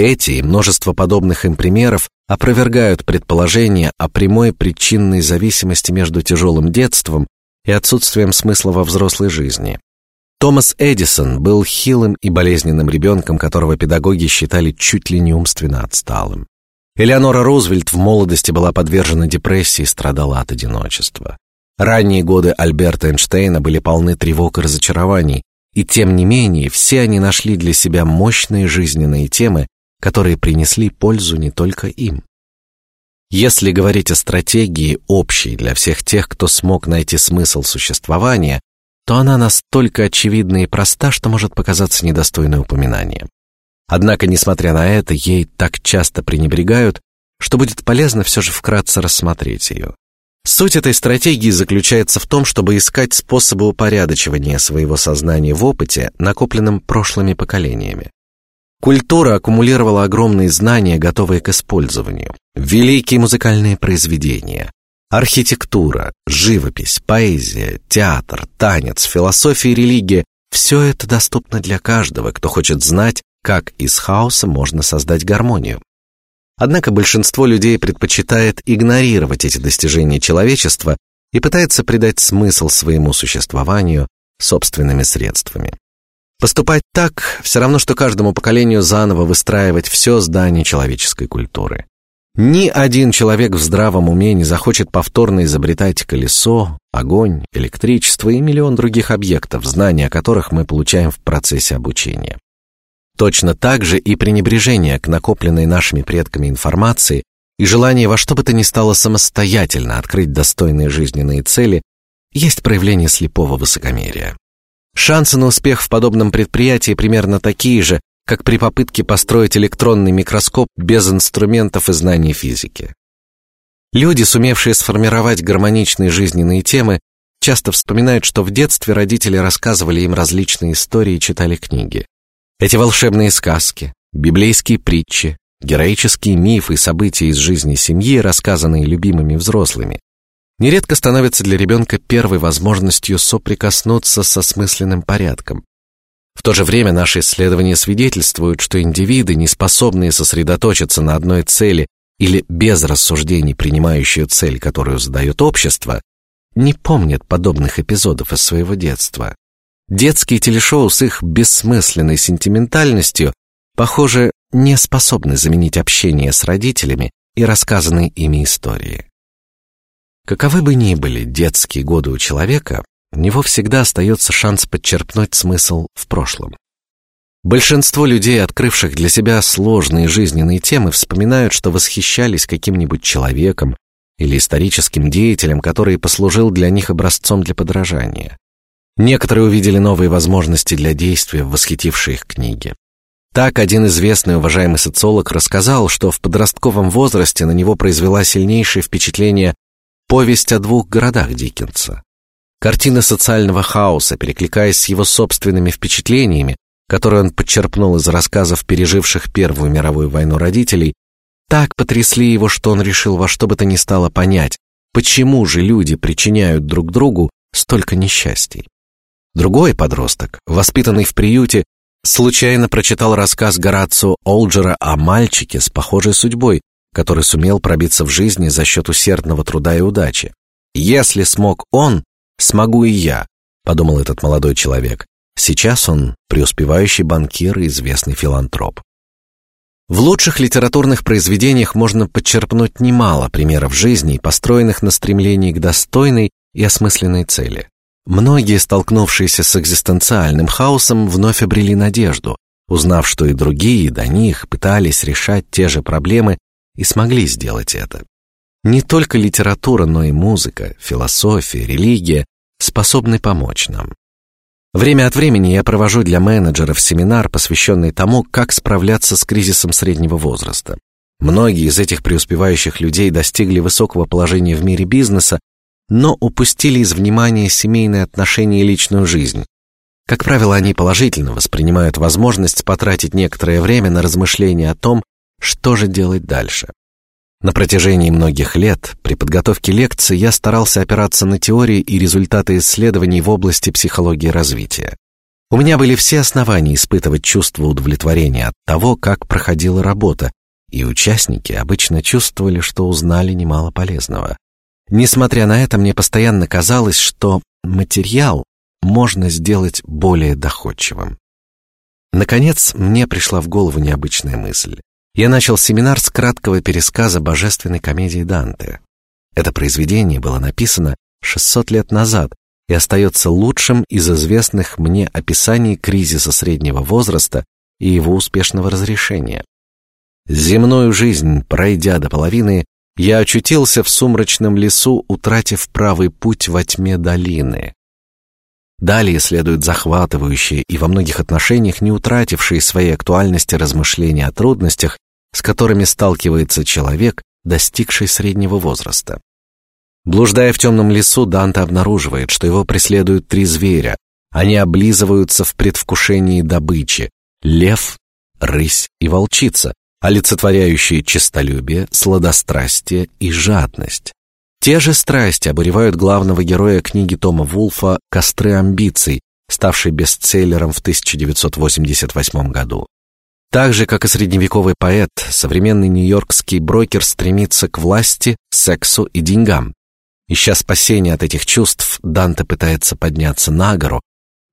Эти и множество подобных им примеров опровергают предположение о прямой причинной зависимости между тяжелым детством и отсутствием смысла во взрослой жизни. Томас Эдисон был хилым и болезненным ребенком, которого педагоги считали чуть ли не умственно отсталым. Элеонора Рузвельт в молодости была подвержена депрессии и страдала от одиночества. Ранние годы Альберта Эйнштейна были полны тревог и разочарований, и тем не менее все они нашли для себя мощные жизненные темы, которые принесли пользу не только им. Если говорить о стратегии общей для всех тех, кто смог найти смысл существования, то она настолько очевидна и проста, что может показаться недостойной упоминания. Однако, несмотря на это, ей так часто пренебрегают, что будет полезно все же вкратце рассмотреть ее. Суть этой стратегии заключается в том, чтобы искать способы упорядочивания своего сознания в опыте, накопленном прошлыми поколениями. Культура аккумулировала огромные знания, готовые к использованию. Великие музыкальные произведения, архитектура, живопись, поэзия, театр, танец, философия и религия – все это доступно для каждого, кто хочет знать, как из хаоса можно создать гармонию. Однако большинство людей предпочитает игнорировать эти достижения человечества и пытается придать смысл своему существованию собственными средствами. Поступать так все равно, что каждому поколению заново выстраивать все здание человеческой культуры. Ни один человек в здравом уме не захочет повторно изобретать колесо, огонь, электричество и миллион других объектов, знания о которых мы получаем в процессе обучения. Точно так же и пренебрежение к накопленной нашими предками информации и желание во что бы то ни стало самостоятельно открыть достойные жизненные цели есть проявление слепого высокомерия. Шансы на успех в подобном предприятии примерно такие же, как при попытке построить электронный микроскоп без инструментов и знаний физики. Люди, сумевшие сформировать гармоничные жизненные темы, часто вспоминают, что в детстве родители рассказывали им различные истории и читали книги. Эти волшебные сказки, библейские притчи, героические мифы и события из жизни семьи, рассказанные любимыми взрослыми, нередко становятся для ребенка первой возможностью соприкоснуться со смысленным порядком. В то же время наши исследования свидетельствуют, что индивиды, не способные сосредоточиться на одной цели или без рассуждений принимающие цель, которую задает общество, не помнят подобных эпизодов из своего детства. Детские телешоу с их бессмысленной сентиментальностью, похоже, не способны заменить общение с родителями и рассказанные ими истории. Каковы бы ни были детские годы у человека, у него всегда остается шанс подчерпнуть смысл в прошлом. Большинство людей, открывших для себя сложные жизненные темы, вспоминают, что восхищались каким-нибудь человеком или историческим деятелем, который послужил для них образцом для подражания. Некоторые увидели новые возможности для действия в восхитившей их книге. Так один известный уважаемый социолог рассказал, что в подростковом возрасте на него произвела сильнейшее впечатление повесть о двух городах Диккенса. Картина социального хаоса, перекликаясь с его собственными впечатлениями, которые он подчерпнул из рассказов переживших Первую мировую войну родителей, так потрясли его, что он решил во что бы то ни стало понять, почему же люди причиняют друг другу столько несчастий. Другой подросток, воспитанный в приюте, случайно прочитал рассказ Горацио Олджера о мальчике с похожей судьбой, который сумел пробиться в жизни за счет усердного труда и удачи. Если смог он, смогу и я, подумал этот молодой человек. Сейчас он преуспевающий банкир и известный филантроп. В лучших литературных произведениях можно подчерпнуть немало примеров жизни, построенных на стремлении к достойной и осмысленной цели. Многие, столкнувшиеся с экзистенциальным хаосом, вновь обрели надежду, узнав, что и другие до них пытались решать те же проблемы и смогли сделать это. Не только литература, но и музыка, философия, религия способны помочь нам. Время от времени я провожу для менеджеров семинар, посвященный тому, как справляться с кризисом среднего возраста. Многие из этих преуспевающих людей достигли высокого положения в мире бизнеса, но упустили из внимания семейные отношения и личную жизнь. Как правило, они положительно воспринимают возможность потратить некоторое время на размышления о том, что же делать дальше. На протяжении многих лет при подготовке лекций я старался опираться на теории и результаты исследований в области психологии развития. У меня были все основания испытывать чувство удовлетворения от того, как проходила работа, и участники обычно чувствовали, что узнали немало полезного. Несмотря на это, мне постоянно казалось, что материал можно сделать более доходчивым. Наконец, мне пришла в голову необычная мысль. Я начал семинар с краткого пересказа божественной комедии Данте. Это произведение было написано 600 лет назад и остается лучшим из известных мне описаний кризиса среднего возраста и его успешного разрешения. Земную жизнь пройдя до половины, я очутился в сумрачном лесу, утратив правый путь во тьме долины. Далее следует захватывающие и во многих отношениях не утратившие своей актуальности размышления о трудностях, с которыми сталкивается человек, достигший среднего возраста. Блуждая в темном лесу, Данте обнаруживает, что его преследуют три зверя. Они облизываются в предвкушении добычи: лев, рысь и волчица, олицетворяющие честолюбие, сладострастие и жадность. Те же страсти обуревают главного героя книги Тома Вулфа «Костры амбиций», ставшей бестселлером в 1988 году. Так же, как и средневековый поэт, современный нью-йоркский брокер стремится к власти, сексу и деньгам. Ища спасения от этих чувств, Данте пытается подняться на гору,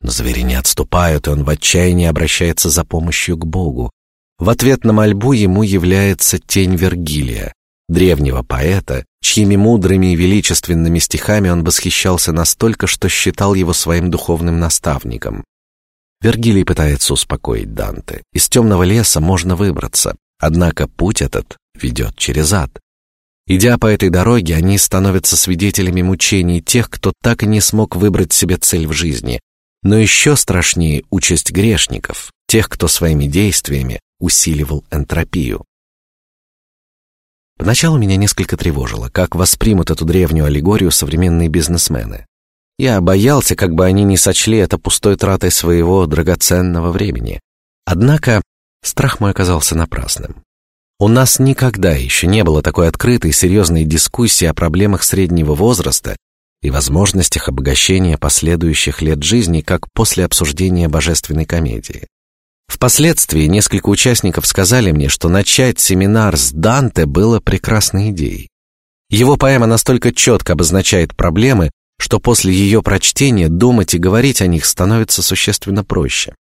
но звери не отступают, и он в отчаянии обращается за помощью к Богу. В ответ на мольбу ему является тень Вергилия, древнего поэта, чьими мудрыми и величественными стихами он восхищался настолько, что считал его своим духовным наставником. Вергилий пытается успокоить Данте. Из темного леса можно выбраться, однако путь этот ведет через ад. Идя по этой дороге, они становятся свидетелями мучений тех, кто так и не смог выбрать себе цель в жизни. Но еще страшнее участь грешников, тех, кто своими действиями усиливал энтропию. Поначалу меня несколько тревожило, как воспримут эту древнюю аллегорию современные бизнесмены. Я боялся, как бы они не сочли это пустой тратой своего драгоценного времени. Однако страх мой оказался напрасным. У нас никогда еще не было такой открытой и серьезной дискуссии о проблемах среднего возраста и возможностях обогащения последующих лет жизни, как после обсуждения божественной комедии. Впоследствии несколько участников сказали мне, что начать семинар с Данте было прекрасной идеей. Его поэма настолько четко обозначает проблемы, что после ее прочтения думать и говорить о них становится существенно проще.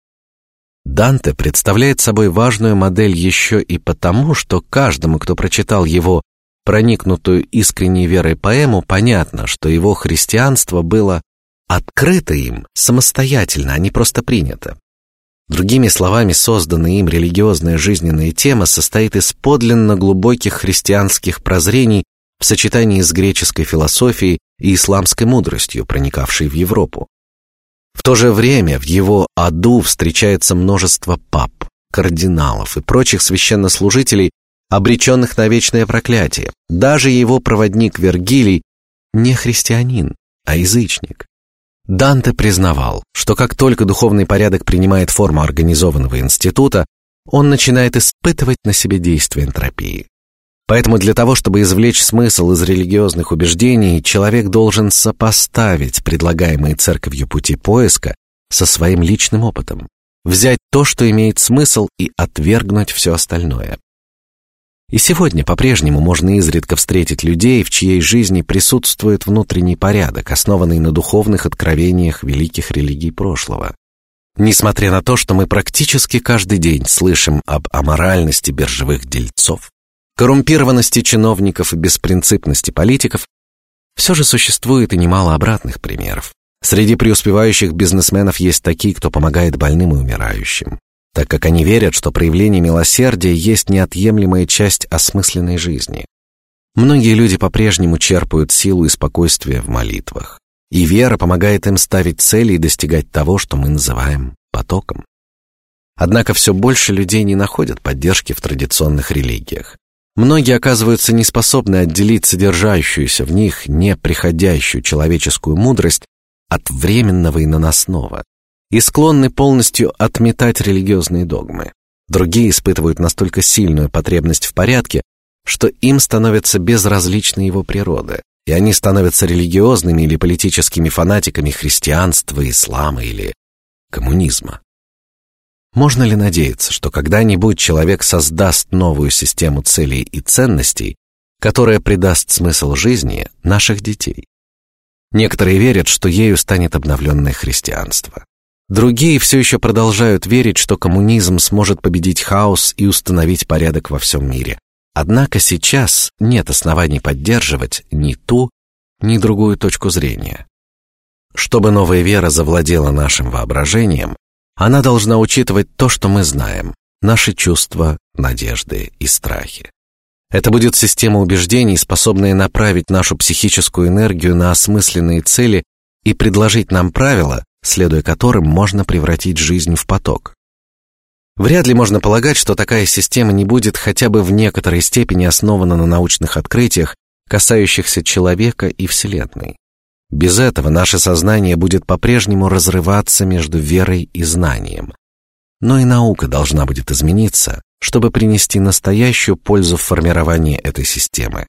Данте представляет собой важную модель еще и потому, что каждому, кто прочитал его проникнутую искренней верой поэму, понятно, что его христианство было открыто им самостоятельно, а не просто принято. Другими словами, созданная им религиозная жизненная тема состоит из подлинно глубоких христианских прозрений в сочетании с греческой философией и исламской мудростью, проникавшей в Европу. В то же время в его аду встречается множество пап, кардиналов и прочих священнослужителей, обреченных на вечное проклятие. Даже его проводник Вергилий не христианин, а язычник. Данте признавал, что как только духовный порядок принимает форму организованного института, он начинает испытывать на себе действие энтропии. Поэтому для того, чтобы извлечь смысл из религиозных убеждений, человек должен сопоставить предлагаемые церковью пути поиска со своим личным опытом, взять то, что имеет смысл, и отвергнуть все остальное. И сегодня по-прежнему можно изредка встретить людей, в чьей жизни присутствует внутренний порядок, основанный на духовных откровениях великих религий прошлого. Несмотря на то, что мы практически каждый день слышим об аморальности биржевых дельцов, коррумпированности чиновников и беспринципности политиков, все же существует и немало обратных примеров. Среди преуспевающих бизнесменов есть такие, кто помогает больным и умирающим так как они верят, что проявление милосердия есть неотъемлемая часть осмысленной жизни. Многие люди по-прежнему черпают силу и спокойствие в молитвах, и вера помогает им ставить цели и достигать того, что мы называем потоком. Однако все больше людей не находят поддержки в традиционных религиях. Многие оказываются неспособны отделить содержащуюся в них неприходящую человеческую мудрость от временного и наносного и склонны полностью отметать религиозные догмы. Другие испытывают настолько сильную потребность в порядке, что им становится безразлична его природа, и они становятся религиозными или политическими фанатиками христианства, ислама или коммунизма. Можно ли надеяться, что когда-нибудь человек создаст новую систему целей и ценностей, которая придаст смысл жизни наших детей? Некоторые верят, что ею станет обновленное христианство. Другие все еще продолжают верить, что коммунизм сможет победить хаос и установить порядок во всем мире. Однако сейчас нет оснований поддерживать ни ту, ни другую точку зрения. Чтобы новая вера завладела нашим воображением, она должна учитывать то, что мы знаем, наши чувства, надежды и страхи. Это будет система убеждений, способная направить нашу психическую энергию на осмысленные цели и предложить нам правила, следуя которым можно превратить жизнь в поток. Вряд ли можно полагать, что такая система не будет хотя бы в некоторой степени основана на научных открытиях, касающихся человека и Вселенной. Без этого наше сознание будет по-прежнему разрываться между верой и знанием. Но и наука должна будет измениться, чтобы принести настоящую пользу в формировании этой системы.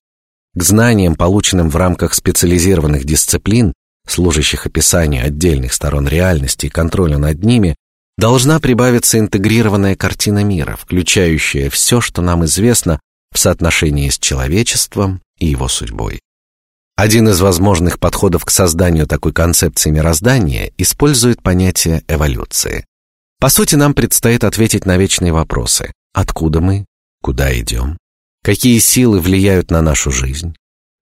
К знаниям, полученным в рамках специализированных дисциплин, служащих описанию отдельных сторон реальности и контролю над ними, должна прибавиться интегрированная картина мира, включающая все, что нам известно в соотношении с человечеством и его судьбой. Один из возможных подходов к созданию такой концепции мироздания использует понятие эволюции. По сути, нам предстоит ответить на вечные вопросы: откуда мы, куда идем, какие силы влияют на нашу жизнь,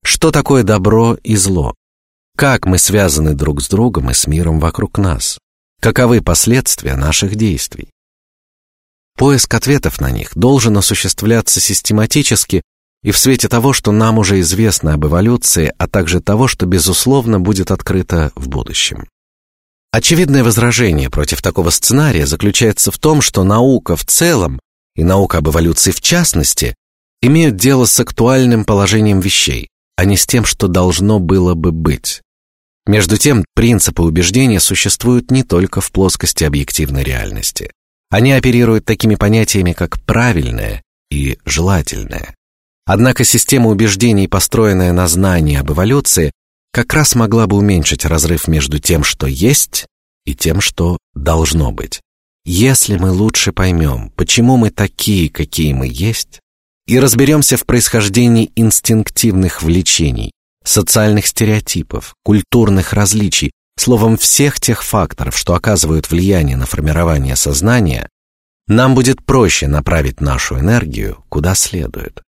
что такое добро и зло, как мы связаны друг с другом и с миром вокруг нас, каковы последствия наших действий. Поиск ответов на них должен осуществляться систематически и в свете того, что нам уже известно об эволюции, а также того, что безусловно будет открыто в будущем. Очевидное возражение против такого сценария заключается в том, что наука в целом и наука об эволюции в частности имеют дело с актуальным положением вещей, а не с тем, что должно было бы быть. Между тем, принципы убеждения существуют не только в плоскости объективной реальности. Они оперируют такими понятиями, как правильное и желательное. Однако система убеждений, построенная на знании об эволюции, как раз могла бы уменьшить разрыв между тем, что есть, и тем, что должно быть. Если мы лучше поймем, почему мы такие, какие мы есть, и разберемся в происхождении инстинктивных влечений, социальных стереотипов, культурных различий, словом всех тех факторов, что оказывают влияние на формирование сознания, нам будет проще направить нашу энергию куда следует.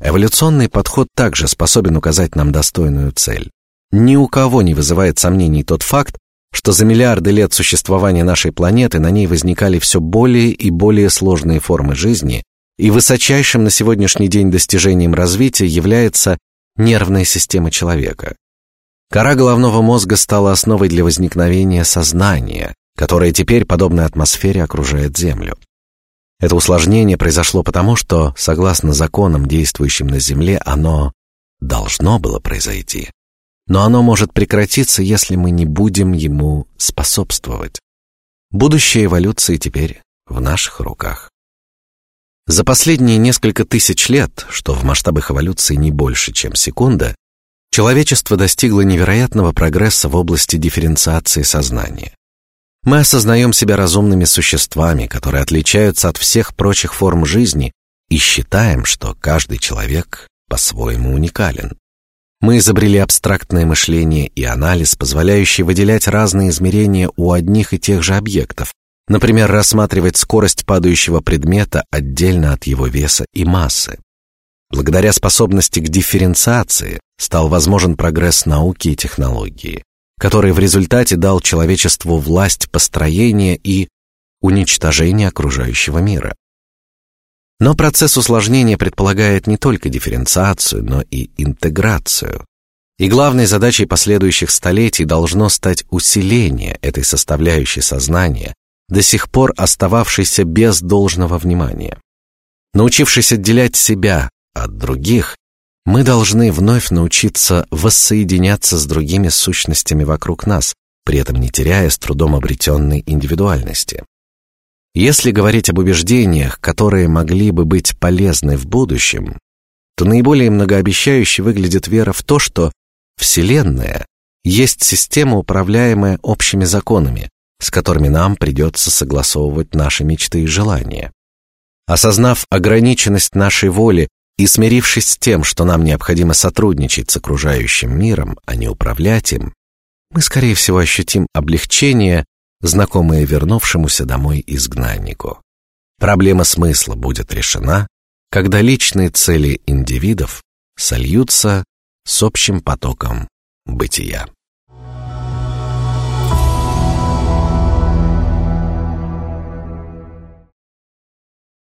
Эволюционный подход также способен указать нам достойную цель. Ни у кого не вызывает сомнений тот факт, что за миллиарды лет существования нашей планеты на ней возникали все более и более сложные формы жизни, и высочайшим на сегодняшний день достижением развития является нервная система человека. Кора головного мозга стала основой для возникновения сознания, которое теперь, подобно атмосфере, окружает Землю. Это усложнение произошло потому, что, согласно законам, действующим на Земле, оно должно было произойти. Но оно может прекратиться, если мы не будем ему способствовать. Будущее эволюции теперь в наших руках. За последние несколько тысяч лет, что в масштабах эволюции не больше, чем секунда, человечество достигло невероятного прогресса в области дифференциации сознания. Мы осознаем себя разумными существами, которые отличаются от всех прочих форм жизни, и считаем, что каждый человек по-своему уникален. Мы изобрели абстрактное мышление и анализ, позволяющий выделять разные измерения у одних и тех же объектов, например, рассматривать скорость падающего предмета отдельно от его веса и массы. Благодаря способности к дифференциации стал возможен прогресс науки и технологии который в результате дал человечеству власть построения и уничтожения окружающего мира. Но процесс усложнения предполагает не только дифференциацию, но и интеграцию. И главной задачей последующих столетий должно стать усиление этой составляющей сознания, до сих пор остававшейся без должного внимания. Научившись отделять себя от других, мы должны вновь научиться воссоединяться с другими сущностями вокруг нас, при этом не теряя с трудом обретенной индивидуальности. Если говорить об убеждениях, которые могли бы быть полезны в будущем, то наиболее многообещающе выглядит вера в то, что Вселенная есть система, управляемая общими законами, с которыми нам придется согласовывать наши мечты и желания. Осознав ограниченность нашей воли и смирившись с тем, что нам необходимо сотрудничать с окружающим миром, а не управлять им, мы, скорее всего, ощутим облегчение, знакомое вернувшемуся домой изгнаннику. Проблема смысла будет решена, когда личные цели индивидов сольются с общим потоком бытия.